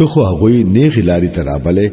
ته خو هغه نه غلاري ترابلې